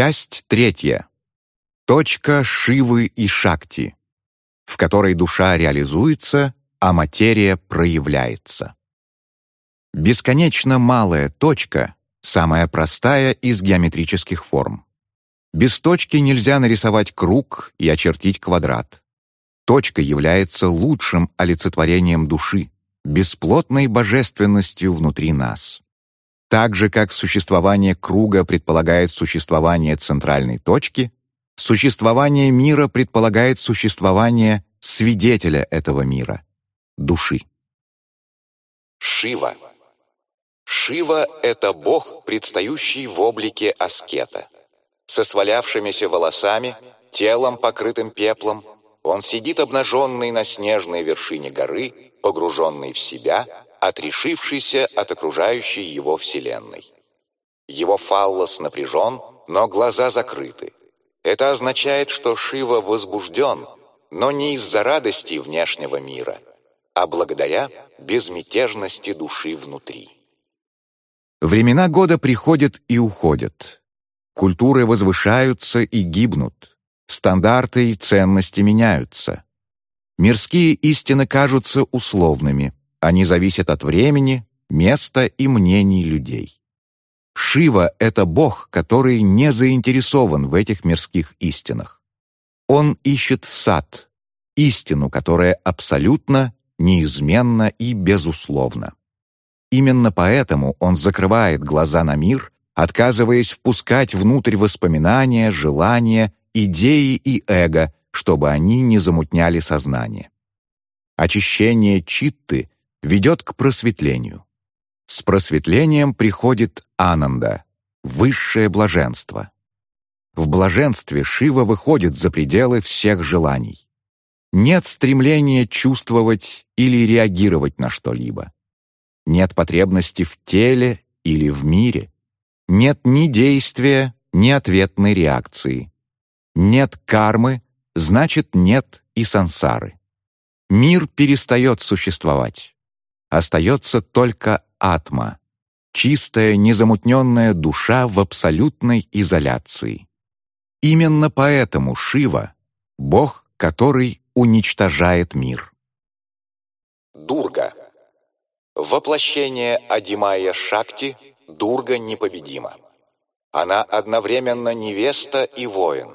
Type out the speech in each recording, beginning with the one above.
Часть третья. Точка Шивы и Шакти, в которой душа реализуется, а материя проявляется. Бесконечно малая точка — самая простая из геометрических форм. Без точки нельзя нарисовать круг и очертить квадрат. Точка является лучшим олицетворением души, бесплотной божественностью внутри нас. Так же, как существование круга предполагает существование центральной точки, существование мира предполагает существование свидетеля этого мира — души. Шива. Шива — это бог, предстающий в облике аскета. Со свалявшимися волосами, телом, покрытым пеплом, он сидит обнаженный на снежной вершине горы, погруженный в себя — отрешившийся от окружающей его вселенной. Его фаллос напряжен, но глаза закрыты. Это означает, что Шива возбужден, но не из-за радости внешнего мира, а благодаря безмятежности души внутри. Времена года приходят и уходят. Культуры возвышаются и гибнут. Стандарты и ценности меняются. Мирские истины кажутся условными, они зависят от времени, места и мнений людей. Шива — это бог, который не заинтересован в этих мирских истинах. Он ищет сад, истину, которая абсолютно, неизменна и безусловна. Именно поэтому он закрывает глаза на мир, отказываясь впускать внутрь воспоминания, желания, идеи и эго, чтобы они не замутняли сознание. Очищение читты ведет к просветлению. С просветлением приходит ананда, высшее блаженство. В блаженстве Шива выходит за пределы всех желаний. Нет стремления чувствовать или реагировать на что-либо. Нет потребности в теле или в мире. Нет ни действия, ни ответной реакции. Нет кармы, значит нет и сансары. Мир перестает существовать остается только атма, чистая, незамутненная душа в абсолютной изоляции. Именно поэтому Шива — бог, который уничтожает мир. Дурга. Воплощение Адимая Шакти Дурга непобедима. Она одновременно невеста и воин.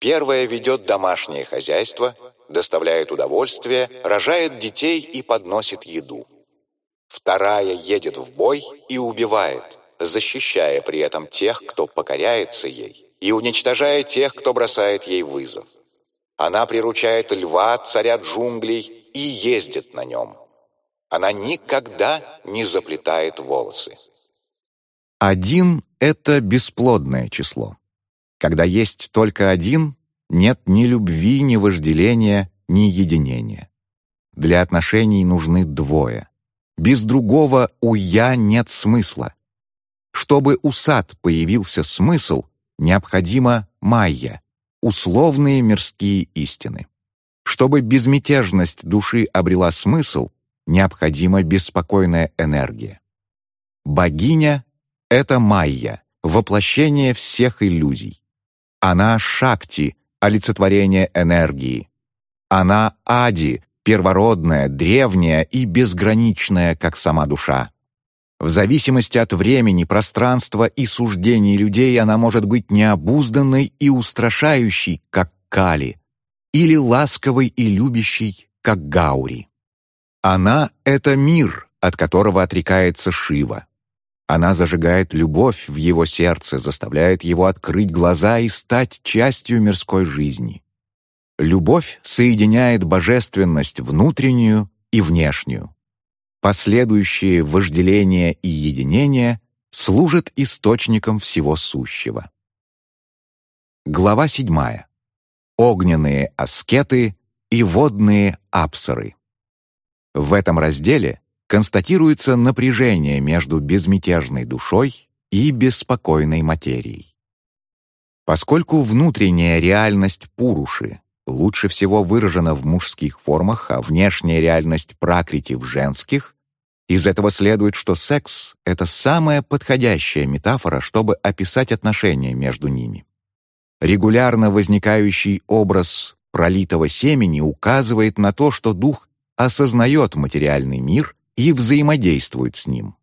Первая ведет домашнее хозяйство, доставляет удовольствие, рожает детей и подносит еду. Вторая едет в бой и убивает, защищая при этом тех, кто покоряется ей, и уничтожая тех, кто бросает ей вызов. Она приручает льва, царя джунглей, и ездит на нем. Она никогда не заплетает волосы. Один — это бесплодное число. Когда есть только один, нет ни любви, ни вожделения, ни единения. Для отношений нужны двое. Без другого у «я» нет смысла. Чтобы у сад появился смысл, необходимо майя, условные мирские истины. Чтобы безмятежность души обрела смысл, необходима беспокойная энергия. Богиня — это майя, воплощение всех иллюзий. Она — шакти, олицетворение энергии. Она — ади, первородная, древняя и безграничная, как сама душа. В зависимости от времени, пространства и суждений людей она может быть необузданной и устрашающей, как Кали, или ласковой и любящей, как Гаури. Она — это мир, от которого отрекается Шива. Она зажигает любовь в его сердце, заставляет его открыть глаза и стать частью мирской жизни. Любовь соединяет божественность внутреннюю и внешнюю. Последующие вожделение и единение служат источником всего сущего. Глава 7. Огненные аскеты и водные апсары. В этом разделе констатируется напряжение между безмятежной душой и беспокойной материей. Поскольку внутренняя реальность Пуруши лучше всего выражена в мужских формах, а внешняя реальность пракрити в женских, Из этого следует, что секс — это самая подходящая метафора, чтобы описать отношения между ними. Регулярно возникающий образ пролитого семени указывает на то, что дух осознает материальный мир и взаимодействует с ним.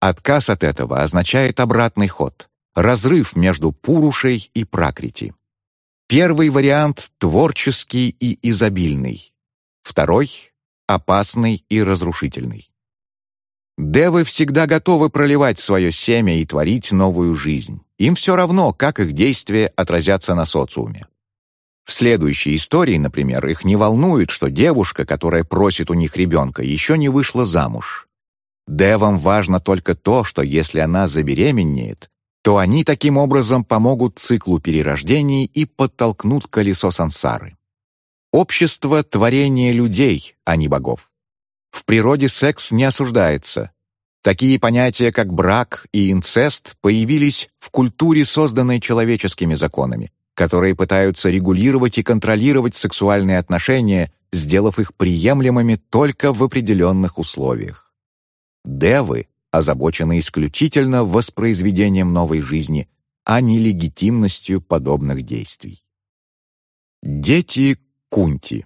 Отказ от этого означает обратный ход, разрыв между Пурушей и Пракрити. Первый вариант — творческий и изобильный. Второй — опасный и разрушительный. Девы всегда готовы проливать свое семя и творить новую жизнь. Им все равно, как их действия отразятся на социуме. В следующей истории, например, их не волнует, что девушка, которая просит у них ребенка, еще не вышла замуж. Девам важно только то, что если она забеременеет, то они таким образом помогут циклу перерождений и подтолкнут колесо сансары. Общество — творение людей, а не богов. В природе секс не осуждается. Такие понятия, как брак и инцест, появились в культуре, созданной человеческими законами, которые пытаются регулировать и контролировать сексуальные отношения, сделав их приемлемыми только в определенных условиях. Девы озабочены исключительно воспроизведением новой жизни, а не легитимностью подобных действий. Дети Кунти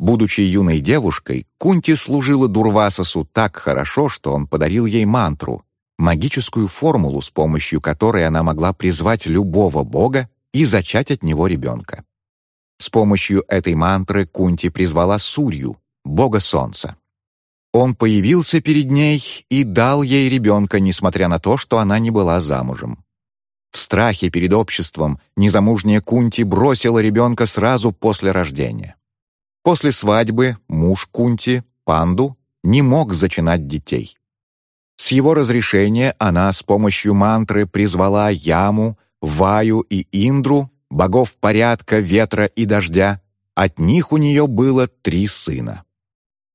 Будучи юной девушкой, Кунти служила Дурвасасу так хорошо, что он подарил ей мантру, магическую формулу, с помощью которой она могла призвать любого бога и зачать от него ребенка. С помощью этой мантры Кунти призвала Сурью, бога солнца. Он появился перед ней и дал ей ребенка, несмотря на то, что она не была замужем. В страхе перед обществом незамужняя Кунти бросила ребенка сразу после рождения. После свадьбы муж Кунти, Панду, не мог зачинать детей. С его разрешения она с помощью мантры призвала Яму, Ваю и Индру, богов порядка, ветра и дождя. От них у нее было три сына.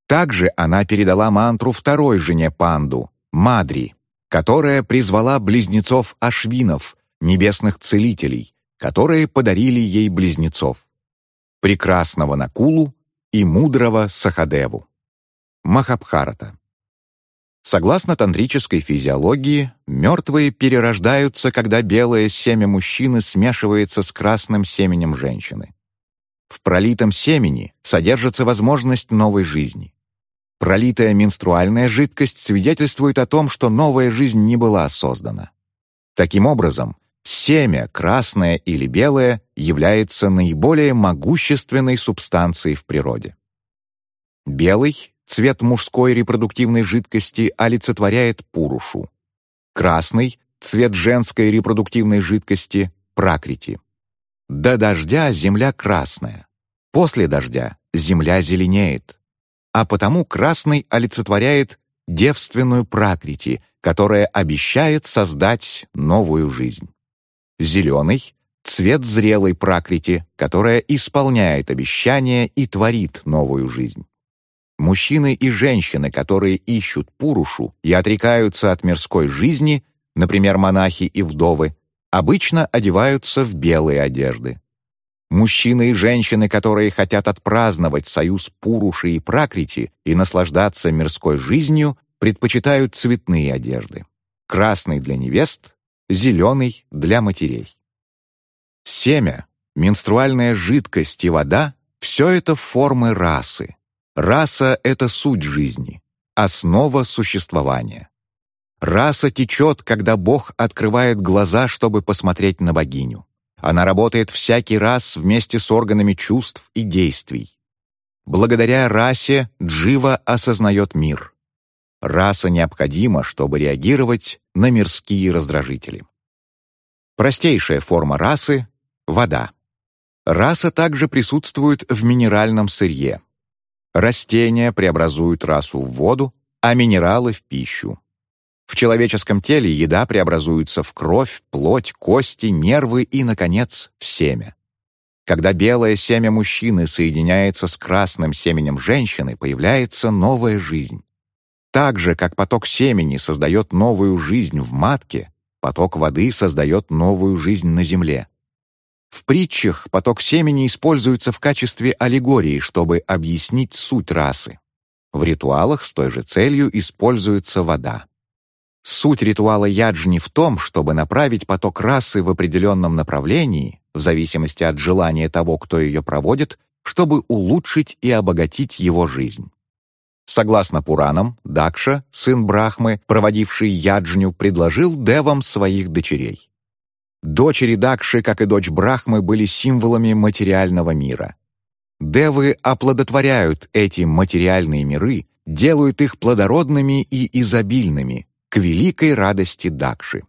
Также она передала мантру второй жене Панду, Мадри, которая призвала близнецов Ашвинов, небесных целителей, которые подарили ей близнецов. Прекрасного Накулу и мудрого Сахадеву. Махабхарата. Согласно тантрической физиологии, мертвые перерождаются, когда белое семя мужчины смешивается с красным семенем женщины. В пролитом семени содержится возможность новой жизни. Пролитая менструальная жидкость свидетельствует о том, что новая жизнь не была создана. Таким образом, семя, красное или белое, является наиболее могущественной субстанцией в природе. Белый, цвет мужской репродуктивной жидкости, олицетворяет пурушу. Красный, цвет женской репродуктивной жидкости, пракрити. До дождя земля красная. После дождя земля зеленеет а потому красный олицетворяет девственную пракрити, которая обещает создать новую жизнь. Зеленый — цвет зрелой пракрити, которая исполняет обещания и творит новую жизнь. Мужчины и женщины, которые ищут пурушу и отрекаются от мирской жизни, например, монахи и вдовы, обычно одеваются в белые одежды. Мужчины и женщины, которые хотят отпраздновать союз Пуруши и Пракрити и наслаждаться мирской жизнью, предпочитают цветные одежды. Красный для невест, зеленый для матерей. Семя, менструальная жидкость и вода — все это формы расы. Раса — это суть жизни, основа существования. Раса течет, когда Бог открывает глаза, чтобы посмотреть на богиню. Она работает всякий раз вместе с органами чувств и действий. Благодаря расе Джива осознает мир. Раса необходима, чтобы реагировать на мирские раздражители. Простейшая форма расы — вода. Раса также присутствует в минеральном сырье. Растения преобразуют расу в воду, а минералы — в пищу. В человеческом теле еда преобразуется в кровь, плоть, кости, нервы и, наконец, в семя. Когда белое семя мужчины соединяется с красным семенем женщины, появляется новая жизнь. Так же, как поток семени создает новую жизнь в матке, поток воды создает новую жизнь на земле. В притчах поток семени используется в качестве аллегории, чтобы объяснить суть расы. В ритуалах с той же целью используется вода. Суть ритуала яджни в том, чтобы направить поток расы в определенном направлении, в зависимости от желания того, кто ее проводит, чтобы улучшить и обогатить его жизнь. Согласно Пуранам, Дакша, сын Брахмы, проводивший яджню, предложил девам своих дочерей. Дочери Дакши, как и дочь Брахмы, были символами материального мира. Девы оплодотворяют эти материальные миры, делают их плодородными и изобильными, к великой радости Дакши.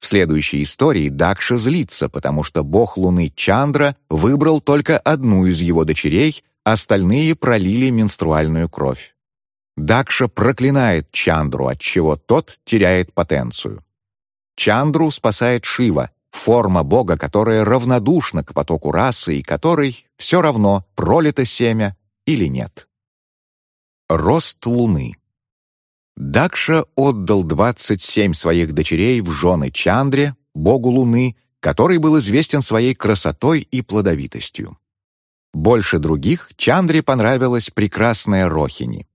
В следующей истории Дакша злится, потому что бог Луны Чандра выбрал только одну из его дочерей, остальные пролили менструальную кровь. Дакша проклинает Чандру, отчего тот теряет потенцию. Чандру спасает Шива, форма бога, которая равнодушна к потоку расы и которой все равно пролито семя или нет. Рост Луны Дакша отдал 27 своих дочерей в жены Чандре, богу Луны, который был известен своей красотой и плодовитостью. Больше других Чандре понравилась прекрасная Рохини.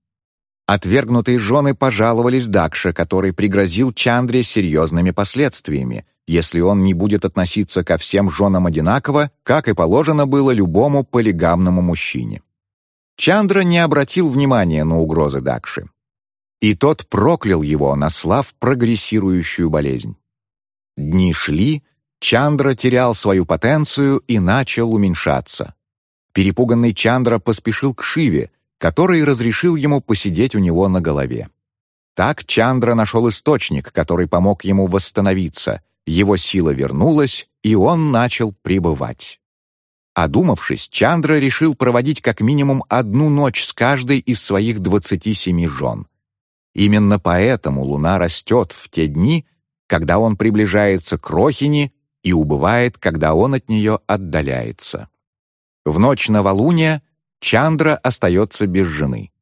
Отвергнутые жены пожаловались Дакше, который пригрозил Чандре серьезными последствиями, если он не будет относиться ко всем женам одинаково, как и положено было любому полигамному мужчине. Чандра не обратил внимания на угрозы Дакши и тот проклял его, наслав прогрессирующую болезнь. Дни шли, Чандра терял свою потенцию и начал уменьшаться. Перепуганный Чандра поспешил к Шиве, который разрешил ему посидеть у него на голове. Так Чандра нашел источник, который помог ему восстановиться, его сила вернулась, и он начал пребывать. Одумавшись, Чандра решил проводить как минимум одну ночь с каждой из своих 27 жен — Именно поэтому Луна растет в те дни, когда он приближается к Рохине и убывает, когда он от нее отдаляется. В ночь новолуния Чандра остается без жены.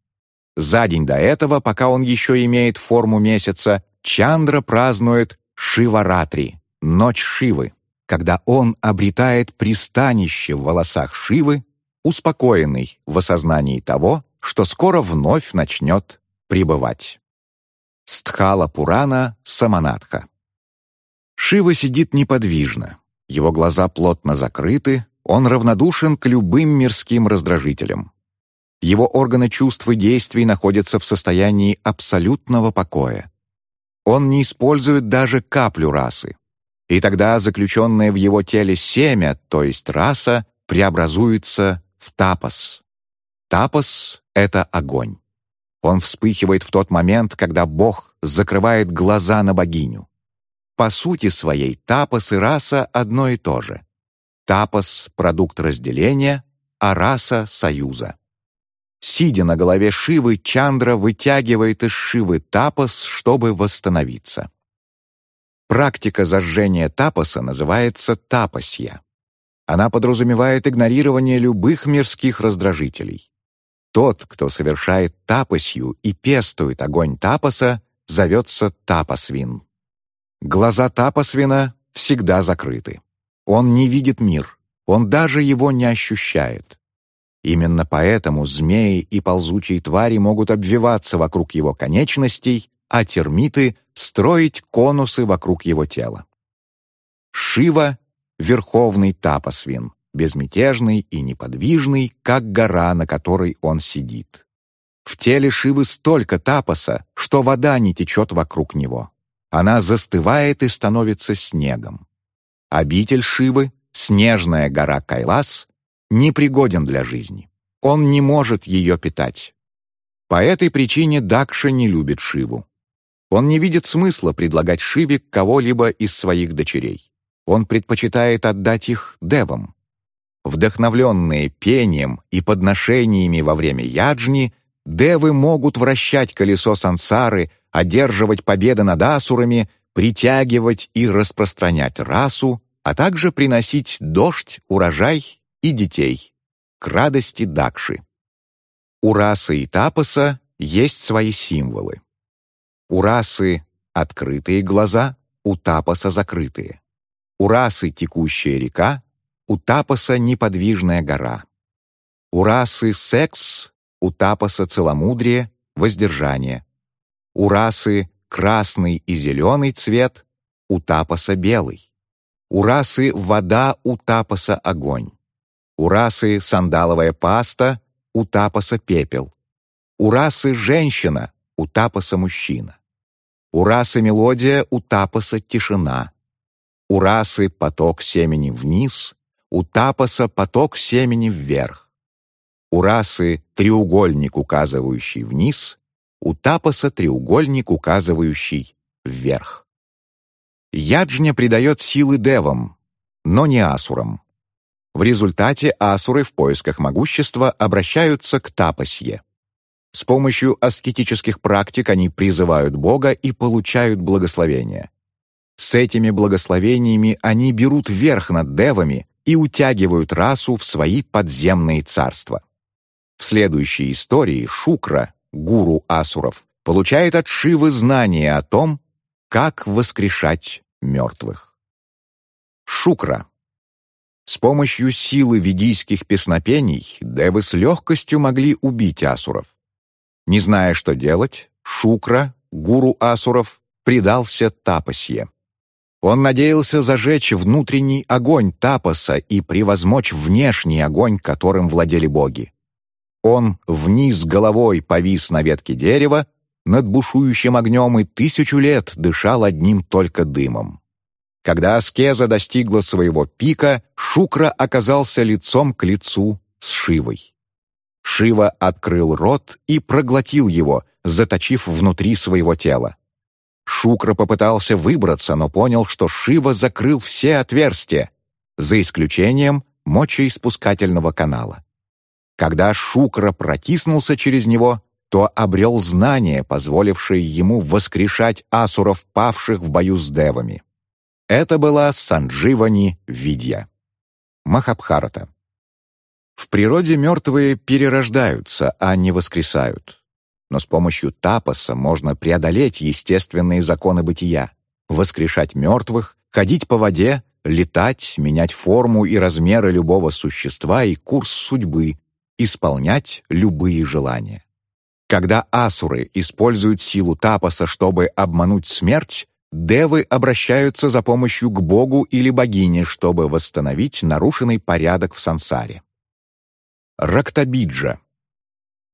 За день до этого, пока он еще имеет форму месяца, Чандра празднует Шиваратри, ночь Шивы, когда он обретает пристанище в волосах Шивы, успокоенный в осознании того, что скоро вновь начнет пребывать. Стхала Пурана Саманатха. Шива сидит неподвижно, его глаза плотно закрыты, он равнодушен к любым мирским раздражителям. Его органы чувств и действий находятся в состоянии абсолютного покоя. Он не использует даже каплю расы. И тогда заключенное в его теле семя, то есть раса, преобразуется в тапос. Тапас — это огонь. Он вспыхивает в тот момент, когда Бог закрывает глаза на богиню. По сути своей тапас и раса одно и то же. Тапас — продукт разделения, а раса — союза. Сидя на голове Шивы, Чандра вытягивает из Шивы тапас, чтобы восстановиться. Практика зажжения тапаса называется тапасья. Она подразумевает игнорирование любых мирских раздражителей. Тот, кто совершает тапосью и пестует огонь тапоса, зовется тапосвин. Глаза тапосвина всегда закрыты. Он не видит мир, он даже его не ощущает. Именно поэтому змеи и ползучие твари могут обвиваться вокруг его конечностей, а термиты — строить конусы вокруг его тела. Шива — верховный тапосвин безмятежный и неподвижный, как гора, на которой он сидит. В теле Шивы столько тапоса, что вода не течет вокруг него. Она застывает и становится снегом. Обитель Шивы, снежная гора Кайлас, непригоден для жизни. Он не может ее питать. По этой причине Дакша не любит Шиву. Он не видит смысла предлагать Шиве кого-либо из своих дочерей. Он предпочитает отдать их девам. Вдохновленные пением и подношениями во время яджни, девы могут вращать колесо сансары, одерживать победы над асурами, притягивать и распространять расу, а также приносить дождь, урожай и детей к радости Дакши. У расы и тапоса есть свои символы. У расы открытые глаза, у тапоса закрытые. У расы текущая река, у Тапоса неподвижная гора. У расы секс, у тапоса целомудрие, воздержание. У расы красный и зеленый цвет, у тапоса белый. У расы вода, у тапоса огонь. У расы сандаловая паста, у тапоса пепел. У расы женщина, у тапоса мужчина. У расы мелодия, у тапоса тишина. У расы поток семени вниз, у тапоса поток семени вверх. У расы треугольник, указывающий вниз, у тапоса треугольник, указывающий вверх. Яджня придает силы девам, но не асурам. В результате асуры в поисках могущества обращаются к тапасье. С помощью аскетических практик они призывают Бога и получают благословение. С этими благословениями они берут верх над девами и утягивают расу в свои подземные царства. В следующей истории Шукра, гуру асуров, получает от Шивы знание о том, как воскрешать мертвых. Шукра с помощью силы ведийских песнопений девы с легкостью могли убить асуров. Не зная, что делать, Шукра, гуру асуров, предался тапасье. Он надеялся зажечь внутренний огонь тапаса и превозмочь внешний огонь, которым владели боги. Он вниз головой повис на ветке дерева, над бушующим огнем и тысячу лет дышал одним только дымом. Когда аскеза достигла своего пика, Шукра оказался лицом к лицу с Шивой. Шива открыл рот и проглотил его, заточив внутри своего тела. Шукра попытался выбраться, но понял, что Шива закрыл все отверстия, за исключением мочеиспускательного канала. Когда Шукра протиснулся через него, то обрел знание, позволившее ему воскрешать асуров, павших в бою с девами. Это была Сандживани Видья. Махабхарата. В природе мертвые перерождаются, а не воскресают. Но с помощью тапаса можно преодолеть естественные законы бытия, воскрешать мертвых, ходить по воде, летать, менять форму и размеры любого существа и курс судьбы, исполнять любые желания. Когда асуры используют силу тапаса, чтобы обмануть смерть, девы обращаются за помощью к богу или богине, чтобы восстановить нарушенный порядок в сансаре. Рактабиджа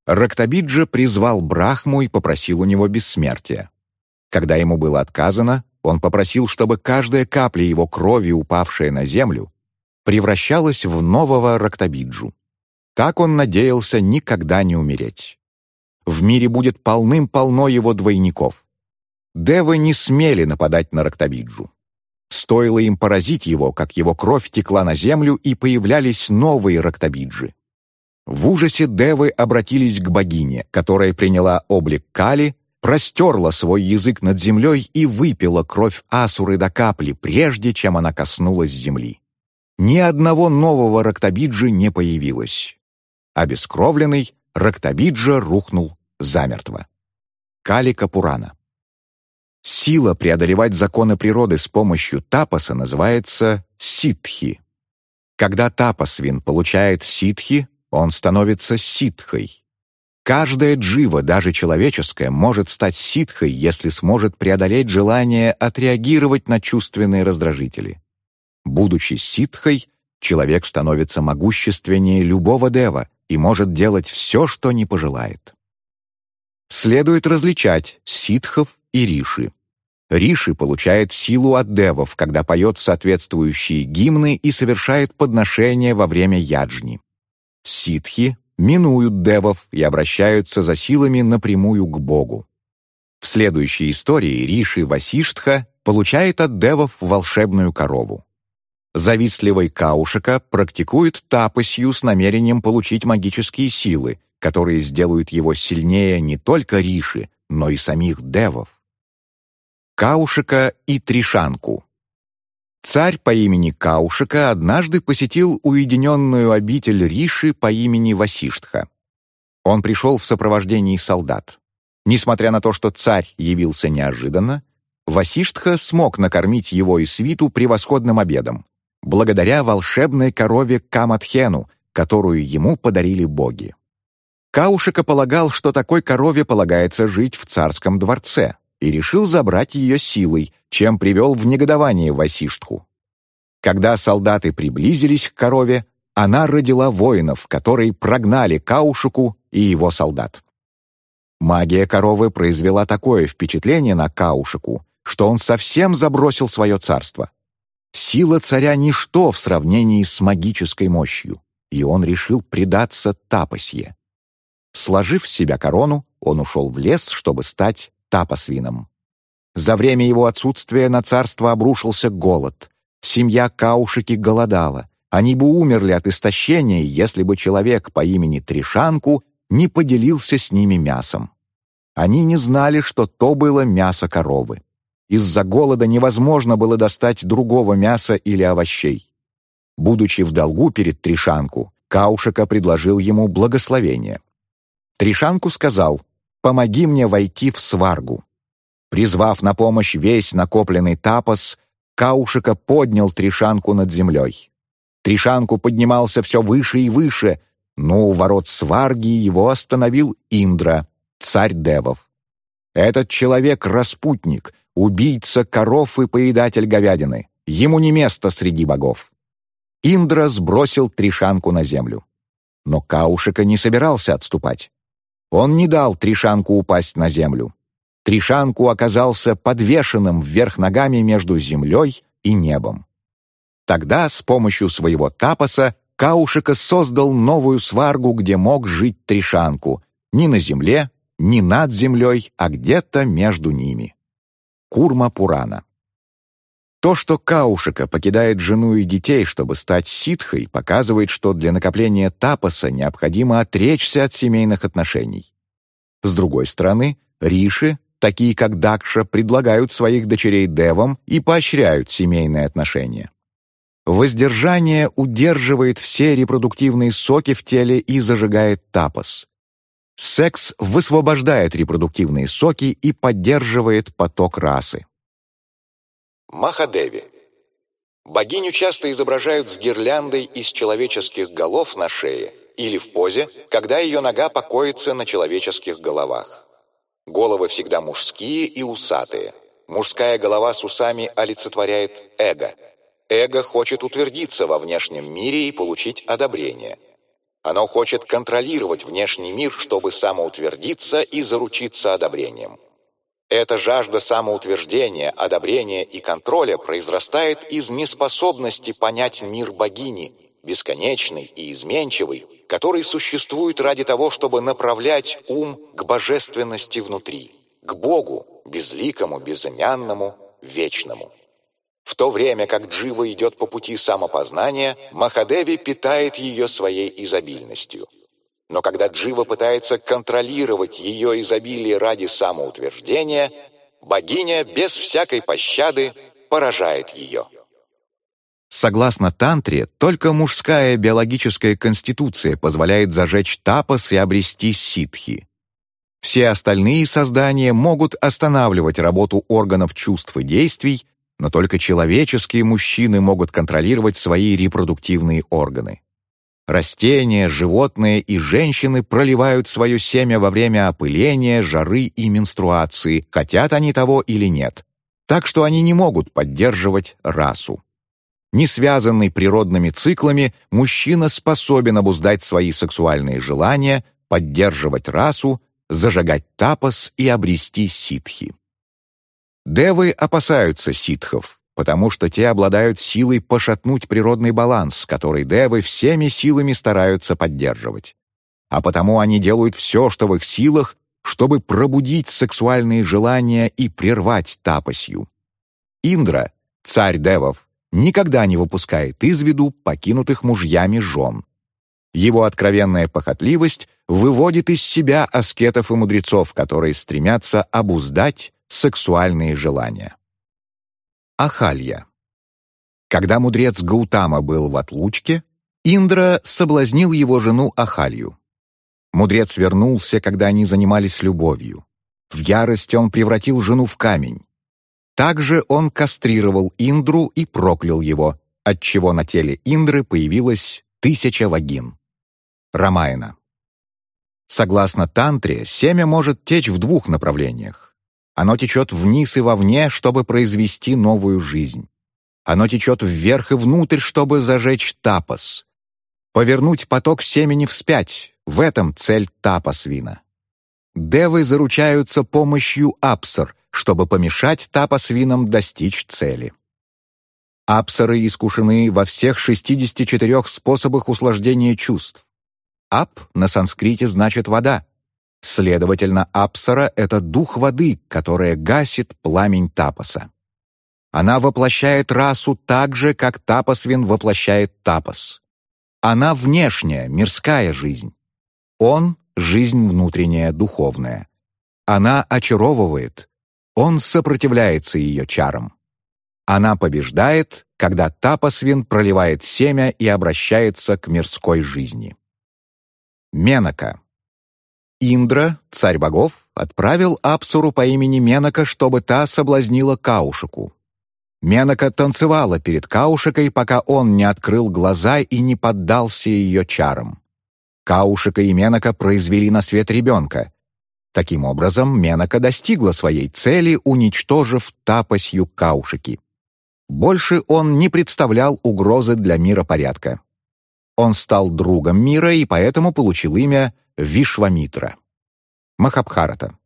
Рактабиджа призвал Брахму и попросил у него бессмертия. Когда ему было отказано, он попросил, чтобы каждая капля его крови, упавшая на землю, превращалась в нового Рактабиджу. Так он надеялся никогда не умереть. В мире будет полным-полно его двойников. Девы не смели нападать на Рактабиджу. Стоило им поразить его, как его кровь текла на землю, и появлялись новые Рактабиджи. В ужасе девы обратились к богине, которая приняла облик Кали, простерла свой язык над землей и выпила кровь Асуры до капли, прежде чем она коснулась земли. Ни одного нового Рактабиджи не появилось. Обескровленный, Рактабиджа рухнул замертво. Калика Пурана. Сила преодолевать законы природы с помощью тапаса называется ситхи. Когда тапасвин получает ситхи, он становится ситхой. Каждая джива, даже человеческая, может стать ситхой, если сможет преодолеть желание отреагировать на чувственные раздражители. Будучи ситхой, человек становится могущественнее любого дева и может делать все, что не пожелает. Следует различать ситхов и риши. Риши получает силу от девов, когда поет соответствующие гимны и совершает подношения во время яджни. Ситхи минуют девов и обращаются за силами напрямую к Богу. В следующей истории Риши Васиштха получает от девов волшебную корову. Завистливый Каушика практикует тапосью с намерением получить магические силы, которые сделают его сильнее не только Риши, но и самих девов. Каушика и Тришанку Царь по имени Каушика однажды посетил уединенную обитель Риши по имени Васиштха. Он пришел в сопровождении солдат. Несмотря на то, что царь явился неожиданно, Васиштха смог накормить его и свиту превосходным обедом, благодаря волшебной корове Каматхену, которую ему подарили боги. Каушика полагал, что такой корове полагается жить в царском дворце, и решил забрать ее силой, чем привел в негодование Васиштху. Когда солдаты приблизились к корове, она родила воинов, которые прогнали Каушику и его солдат. Магия коровы произвела такое впечатление на Каушику, что он совсем забросил свое царство. Сила царя — ничто в сравнении с магической мощью, и он решил предаться тапосье. Сложив с себя корону, он ушел в лес, чтобы стать тапосвином. За время его отсутствия на царство обрушился голод. Семья Каушики голодала. Они бы умерли от истощения, если бы человек по имени Тришанку не поделился с ними мясом. Они не знали, что то было мясо коровы. Из-за голода невозможно было достать другого мяса или овощей. Будучи в долгу перед Тришанку, Каушика предложил ему благословение. Тришанку сказал «Помоги мне войти в сваргу». Призвав на помощь весь накопленный тапос, Каушика поднял Тришанку над землей. Тришанку поднимался все выше и выше, но у ворот сварги его остановил Индра, царь девов. Этот человек — распутник, убийца коров и поедатель говядины. Ему не место среди богов. Индра сбросил Тришанку на землю. Но Каушика не собирался отступать. Он не дал Тришанку упасть на землю. Тришанку оказался подвешенным вверх ногами между землей и небом. Тогда с помощью своего тапоса Каушика создал новую сваргу, где мог жить Тришанку, ни на земле, ни над землей, а где-то между ними. Курма Пурана. То, что Каушика покидает жену и детей, чтобы стать ситхой, показывает, что для накопления тапаса необходимо отречься от семейных отношений. С другой стороны, риши, такие как Дакша, предлагают своих дочерей девам и поощряют семейные отношения. Воздержание удерживает все репродуктивные соки в теле и зажигает тапас. Секс высвобождает репродуктивные соки и поддерживает поток расы. Махадеви. Богиню часто изображают с гирляндой из человеческих голов на шее или в позе, когда ее нога покоится на человеческих головах. Головы всегда мужские и усатые. Мужская голова с усами олицетворяет эго. Эго хочет утвердиться во внешнем мире и получить одобрение – оно хочет контролировать внешний мир, чтобы самоутвердиться и заручиться одобрением. Эта жажда самоутверждения, одобрения и контроля произрастает из неспособности понять мир богини, бесконечный и изменчивый, который существует ради того, чтобы направлять ум к божественности внутри, к Богу, безликому, безымянному, вечному. То время как Джива идет по пути самопознания, Махадеви питает ее своей изобильностью. Но когда Джива пытается контролировать ее изобилие ради самоутверждения, богиня без всякой пощады поражает ее. Согласно тантре, только мужская биологическая конституция позволяет зажечь тапас и обрести ситхи. Все остальные создания могут останавливать работу органов чувств и действий но только человеческие мужчины могут контролировать свои репродуктивные органы. Растения, животные и женщины проливают свое семя во время опыления, жары и менструации, хотят они того или нет. Так что они не могут поддерживать расу. Не связанный природными циклами, мужчина способен обуздать свои сексуальные желания, поддерживать расу, зажигать тапос и обрести ситхи. Девы опасаются ситхов, потому что те обладают силой пошатнуть природный баланс, который девы всеми силами стараются поддерживать. А потому они делают все, что в их силах, чтобы пробудить сексуальные желания и прервать тапосью. Индра, царь девов, никогда не выпускает из виду покинутых мужьями жен. Его откровенная похотливость выводит из себя аскетов и мудрецов, которые стремятся обуздать сексуальные желания. Ахалья. Когда мудрец Гаутама был в отлучке, Индра соблазнил его жену Ахалью. Мудрец вернулся, когда они занимались любовью. В ярости он превратил жену в камень. Также он кастрировал Индру и проклял его, отчего на теле Индры появилась тысяча вагин. Рамайна. Согласно тантре, семя может течь в двух направлениях. Оно течет вниз и вовне, чтобы произвести новую жизнь. Оно течет вверх и внутрь, чтобы зажечь тапос. Повернуть поток семени вспять — в этом цель тапосвина. Девы заручаются помощью апсар, чтобы помешать тапосвинам достичь цели. Апсары искушены во всех 64 способах услаждения чувств. Ап на санскрите значит «вода». Следовательно, апсара — это дух воды, которая гасит пламень тапоса. Она воплощает расу так же, как тапосвин воплощает тапос. Она внешняя, мирская жизнь. Он — жизнь внутренняя, духовная. Она очаровывает. Он сопротивляется ее чарам. Она побеждает, когда тапосвин проливает семя и обращается к мирской жизни. Менака. Индра, царь богов, отправил Апсуру по имени Менака, чтобы та соблазнила Каушику. Менака танцевала перед Каушикой, пока он не открыл глаза и не поддался ее чарам. Каушика и Менака произвели на свет ребенка. Таким образом, Менака достигла своей цели, уничтожив тапосью Каушики. Больше он не представлял угрозы для мира порядка. Он стал другом мира и поэтому получил имя Вишвамитра. Махабхарата.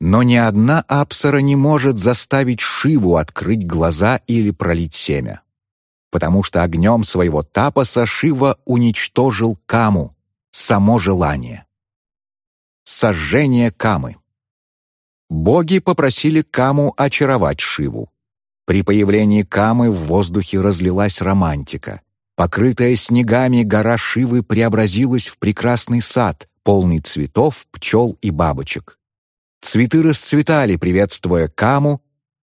Но ни одна апсара не может заставить Шиву открыть глаза или пролить семя. Потому что огнем своего тапаса Шива уничтожил Каму, само желание. Сожжение Камы. Боги попросили Каму очаровать Шиву. При появлении Камы в воздухе разлилась романтика. Покрытая снегами гора Шивы преобразилась в прекрасный сад, полный цветов, пчел и бабочек. Цветы расцветали, приветствуя Каму,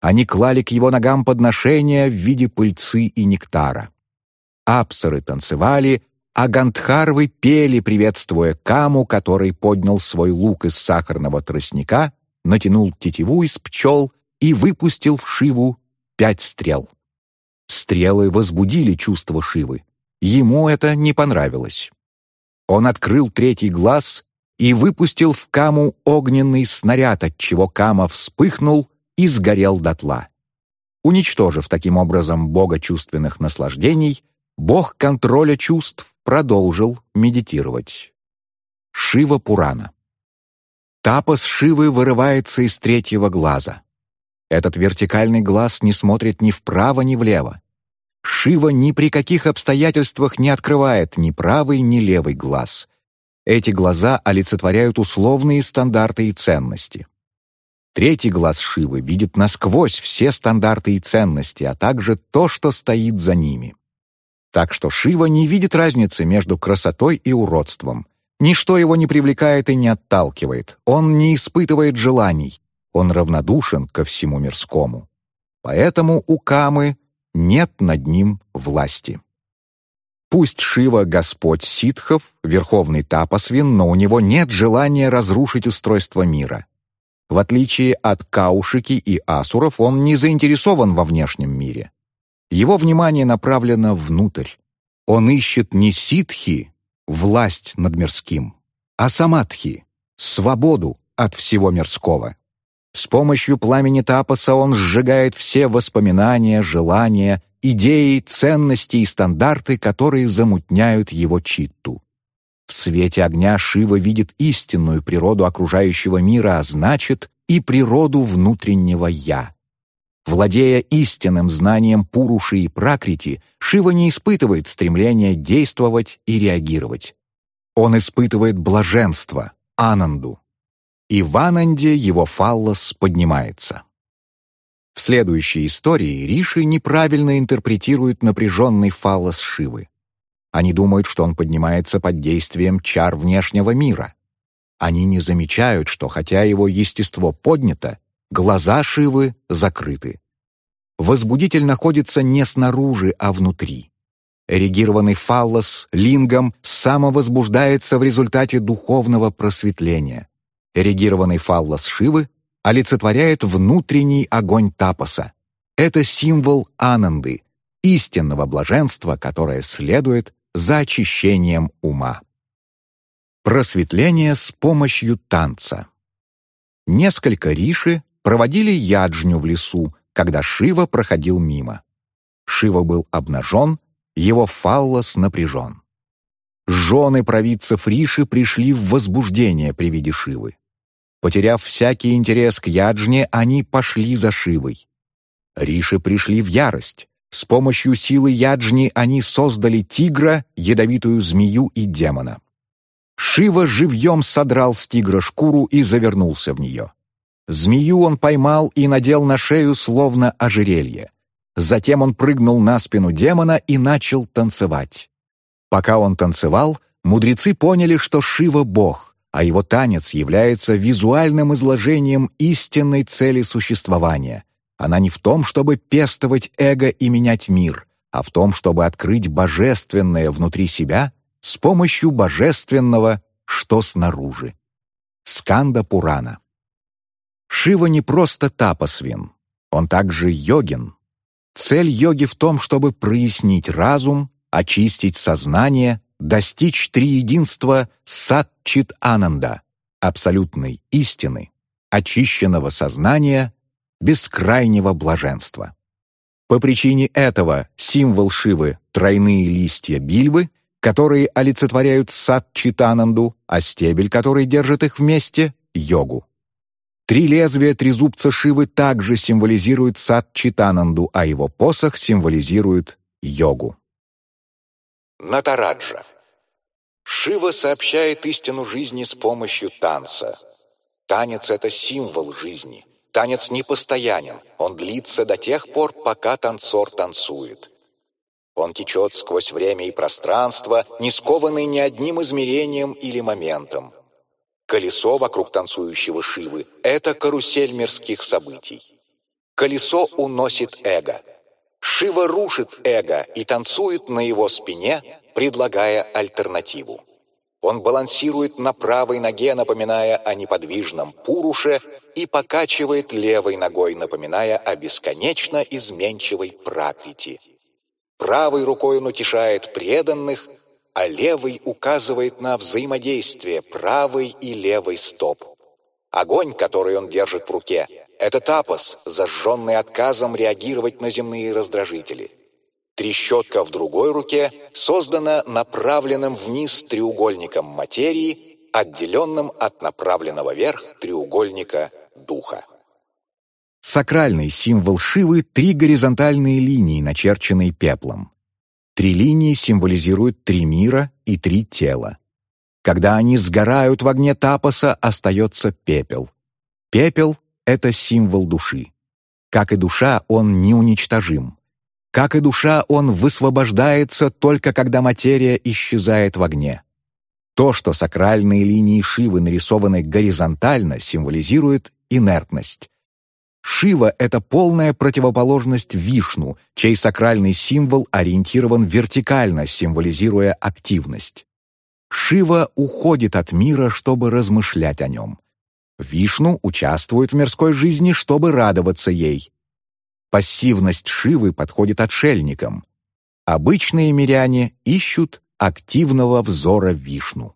они клали к его ногам подношения в виде пыльцы и нектара. Апсары танцевали, а гандхарвы пели, приветствуя Каму, который поднял свой лук из сахарного тростника, натянул тетиву из пчел и выпустил в Шиву пять стрел. Стрелы возбудили чувство Шивы. Ему это не понравилось. Он открыл третий глаз и выпустил в Каму огненный снаряд, от чего Кама вспыхнул и сгорел дотла. Уничтожив таким образом бога чувственных наслаждений, бог контроля чувств продолжил медитировать. Шива Пурана. Тапос Шивы вырывается из третьего глаза. Этот вертикальный глаз не смотрит ни вправо, ни влево. Шива ни при каких обстоятельствах не открывает ни правый, ни левый глаз. Эти глаза олицетворяют условные стандарты и ценности. Третий глаз Шивы видит насквозь все стандарты и ценности, а также то, что стоит за ними. Так что Шива не видит разницы между красотой и уродством. Ничто его не привлекает и не отталкивает. Он не испытывает желаний, он равнодушен ко всему мирскому. Поэтому у Камы нет над ним власти. Пусть Шива — Господь ситхов, верховный тапосвин, но у него нет желания разрушить устройство мира. В отличие от Каушики и Асуров, он не заинтересован во внешнем мире. Его внимание направлено внутрь. Он ищет не ситхи, власть над мирским, а самадхи, свободу от всего мирского. С помощью пламени тапоса он сжигает все воспоминания, желания, идеи, ценности и стандарты, которые замутняют его читту. В свете огня Шива видит истинную природу окружающего мира, а значит и природу внутреннего «я». Владея истинным знанием Пуруши и Пракрити, Шива не испытывает стремления действовать и реагировать. Он испытывает блаженство, ананду, и в Ананде его фаллос поднимается. В следующей истории Риши неправильно интерпретируют напряженный фаллос Шивы. Они думают, что он поднимается под действием чар внешнего мира. Они не замечают, что хотя его естество поднято, глаза Шивы закрыты. Возбудитель находится не снаружи, а внутри. Эрегированный фаллос лингом самовозбуждается в результате духовного просветления. Эрегированный фаллос Шивы олицетворяет внутренний огонь тапоса. Это символ ананды, истинного блаженства, которое следует за очищением ума. Просветление с помощью танца. Несколько риши проводили яджню в лесу, когда Шива проходил мимо. Шива был обнажен, его фаллос напряжен. Жены провидцев Риши пришли в возбуждение при виде Шивы. Потеряв всякий интерес к яджне, они пошли за Шивой. Риши пришли в ярость. С помощью силы яджни они создали тигра, ядовитую змею и демона. Шива живьем содрал с тигра шкуру и завернулся в нее. Змею он поймал и надел на шею словно ожерелье. Затем он прыгнул на спину демона и начал танцевать. Пока он танцевал, мудрецы поняли, что Шива — Бог, а его танец является визуальным изложением истинной цели существования. Она не в том, чтобы пестовать эго и менять мир, а в том, чтобы открыть божественное внутри себя с помощью божественного, что снаружи. Сканда Пурана. Шива не просто тапосвин, он также йогин. Цель йоги в том, чтобы прояснить разум, очистить сознание, достичь триединства сат-чит-ананда, абсолютной истины, очищенного сознания, бескрайнего блаженства. По причине этого символ Шивы — тройные листья бильбы — которые олицетворяют сад Читананду, а стебель, который держит их вместе — йогу. Три лезвия трезубца Шивы также символизируют сад Читананду, а его посох символизирует йогу. Натараджа. Шива сообщает истину жизни с помощью танца. Танец — это символ жизни. Танец непостоянен, он длится до тех пор, пока танцор танцует. Он течет сквозь время и пространство, не скованный ни одним измерением или моментом. Колесо вокруг танцующего Шивы — это карусель мирских событий. Колесо уносит эго. Шива рушит эго и танцует на его спине, предлагая альтернативу. Он балансирует на правой ноге, напоминая о неподвижном Пуруше, и покачивает левой ногой, напоминая о бесконечно изменчивой Пракрити. Правой рукой он утешает преданных, а левой указывает на взаимодействие правой и левой стоп. Огонь, который он держит в руке, это тапос, зажженный отказом реагировать на земные раздражители. Трещотка в другой руке создана направленным вниз треугольником материи, отделенным от направленного вверх треугольника духа. Сакральный символ Шивы — три горизонтальные линии, начерченные пеплом. Три линии символизируют три мира и три тела. Когда они сгорают в огне тапоса, остается пепел. Пепел — это символ души. Как и душа, он неуничтожим. Как и душа, он высвобождается только когда материя исчезает в огне. То, что сакральные линии Шивы нарисованы горизонтально, символизирует инертность, Шива — это полная противоположность Вишну, чей сакральный символ ориентирован вертикально, символизируя активность. Шива уходит от мира, чтобы размышлять о нем. Вишну участвует в мирской жизни, чтобы радоваться ей. Пассивность Шивы подходит отшельникам. Обычные миряне ищут активного взора Вишну.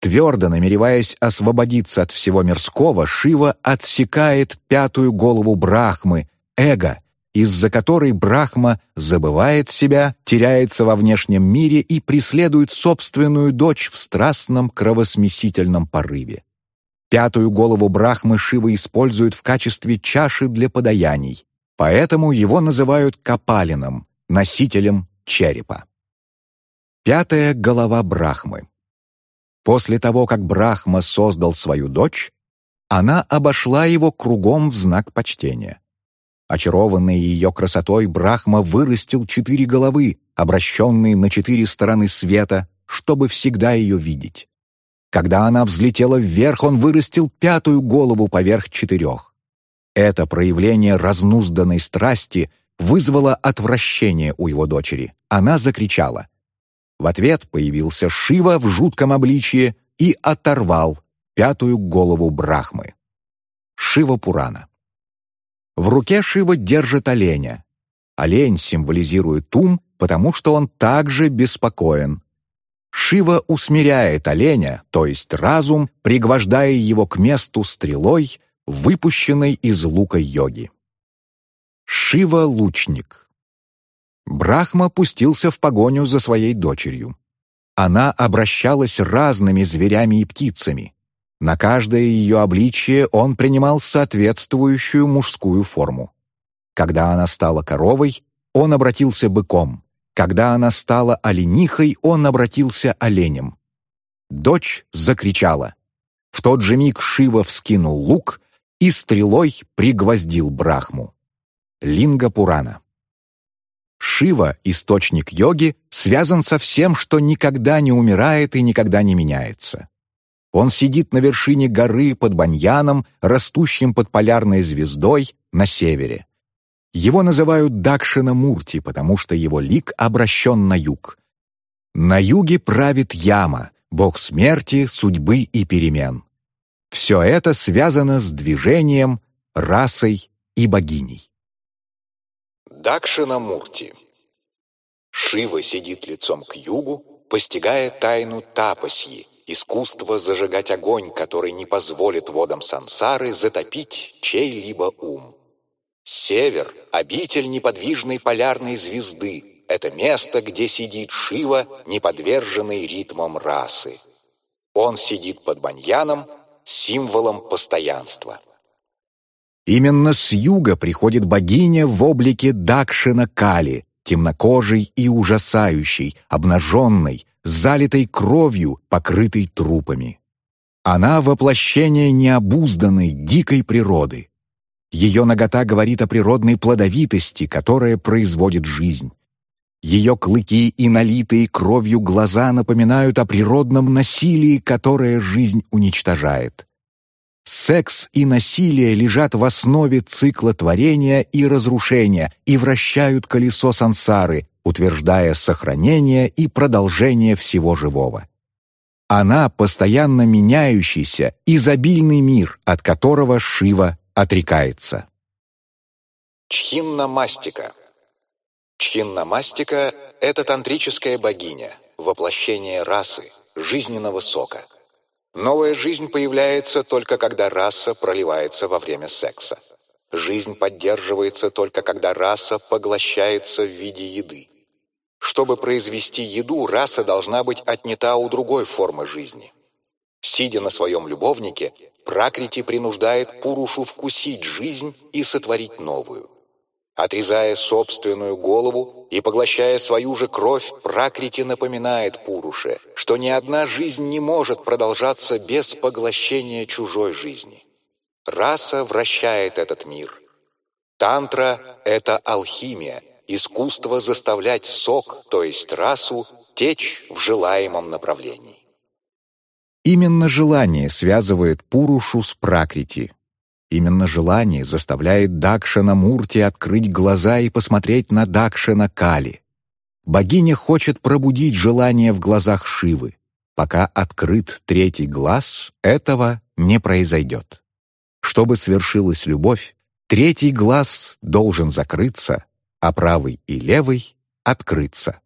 Твердо намереваясь освободиться от всего мирского, Шива отсекает пятую голову Брахмы, эго, из-за которой Брахма забывает себя, теряется во внешнем мире и преследует собственную дочь в страстном кровосмесительном порыве. Пятую голову Брахмы Шива использует в качестве чаши для подаяний, поэтому его называют Капалином, носителем черепа. Пятая голова Брахмы. После того, как Брахма создал свою дочь, она обошла его кругом в знак почтения. Очарованный ее красотой, Брахма вырастил четыре головы, обращенные на четыре стороны света, чтобы всегда ее видеть. Когда она взлетела вверх, он вырастил пятую голову поверх четырех. Это проявление разнузданной страсти вызвало отвращение у его дочери. Она закричала в ответ появился Шива в жутком обличье и оторвал пятую голову Брахмы. Шива Пурана. В руке Шива держит оленя. Олень символизирует ум, потому что он также беспокоен. Шива усмиряет оленя, то есть разум, пригвождая его к месту стрелой, выпущенной из лука йоги. Шива — лучник. Брахма пустился в погоню за своей дочерью. Она обращалась разными зверями и птицами. На каждое ее обличие он принимал соответствующую мужскую форму. Когда она стала коровой, он обратился быком. Когда она стала оленихой, он обратился оленем. Дочь закричала. В тот же миг Шива вскинул лук и стрелой пригвоздил Брахму. Линга Пурана. Шива, источник йоги, связан со всем, что никогда не умирает и никогда не меняется. Он сидит на вершине горы под баньяном, растущим под полярной звездой на севере. Его называют Дакшина Мурти, потому что его лик обращен на юг. На юге правит Яма, бог смерти, судьбы и перемен. Все это связано с движением, расой и богиней. Дакшина Мурти Шива сидит лицом к югу, постигая тайну тапасьи, искусство зажигать огонь, который не позволит водам сансары затопить чей-либо ум. Север — обитель неподвижной полярной звезды. Это место, где сидит Шива, не подверженный ритмам расы. Он сидит под баньяном, символом постоянства. Именно с юга приходит богиня в облике Дакшина Кали, темнокожей и ужасающей, обнаженной, залитой кровью, покрытой трупами. Она — воплощение необузданной, дикой природы. Ее нагота говорит о природной плодовитости, которая производит жизнь. Ее клыки и налитые кровью глаза напоминают о природном насилии, которое жизнь уничтожает. Секс и насилие лежат в основе цикла творения и разрушения и вращают колесо сансары, утверждая сохранение и продолжение всего живого. Она — постоянно меняющийся, изобильный мир, от которого Шива отрекается. Чхинна-мастика Чхинна-мастика — это тантрическая богиня, воплощение расы, жизненного сока. Новая жизнь появляется только когда раса проливается во время секса. Жизнь поддерживается только когда раса поглощается в виде еды. Чтобы произвести еду, раса должна быть отнята у другой формы жизни. Сидя на своем любовнике, Пракрити принуждает Пурушу вкусить жизнь и сотворить новую. Отрезая собственную голову и поглощая свою же кровь, Пракрити напоминает Пуруше, что ни одна жизнь не может продолжаться без поглощения чужой жизни. Раса вращает этот мир. Тантра — это алхимия, искусство заставлять сок, то есть расу, течь в желаемом направлении. Именно желание связывает Пурушу с Пракрити. Именно желание заставляет Дакшана Мурти открыть глаза и посмотреть на Дакшана Кали. Богиня хочет пробудить желание в глазах Шивы. Пока открыт третий глаз, этого не произойдет. Чтобы свершилась любовь, третий глаз должен закрыться, а правый и левый — открыться.